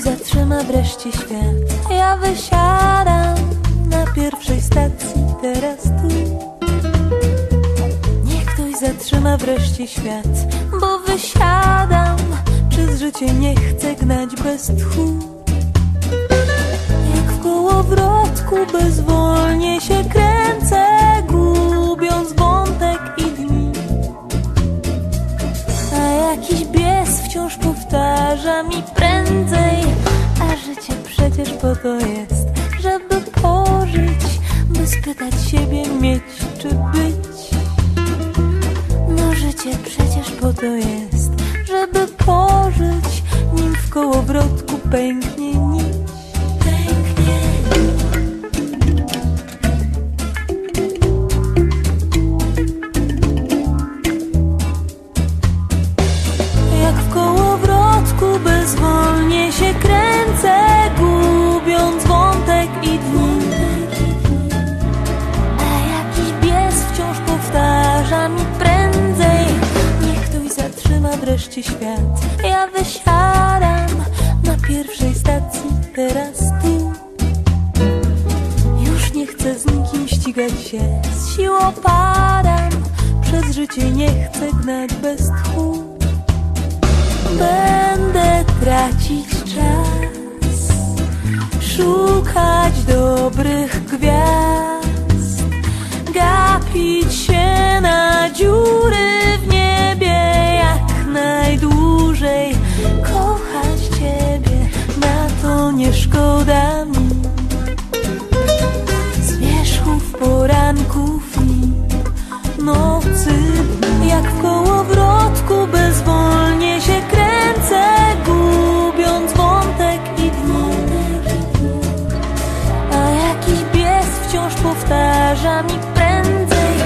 zatrzyma wreszcie świat. Ja wysiadam na pierwszej stacji, teraz tu. Niech ktoś zatrzyma wreszcie świat, bo wysiadam. Przez życie nie chcę gnać bez tchu. Jak w kołowrotku bezwolnie się kręcę, gubiąc wątek i dni. A jakiś bies wciąż powtarza mi prędzej, przecież po to jest, żeby pożyć, by spytać siebie mieć czy być. No życie przecież po to jest, żeby pożyć, nim w kołowrotku pęknie wreszcie świat. Ja wysiadam na pierwszej stacji, teraz tu. Już nie chcę z nikim ścigać się, z siłą padam. Przez życie nie chcę gnać bez tchu. Będę tracić czas, szukać dobrych nie szkoda mi. Zmierzchów, poranków i nocy Jak w kołowrotku bezwolnie się kręcę Gubiąc wątek i dni. A jakiś bies wciąż powtarza mi prędzej.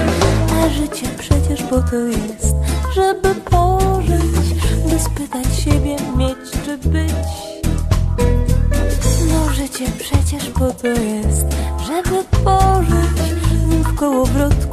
A życie przecież po to jest, żeby przecież po to jest, żeby pożyć w kołowrotku.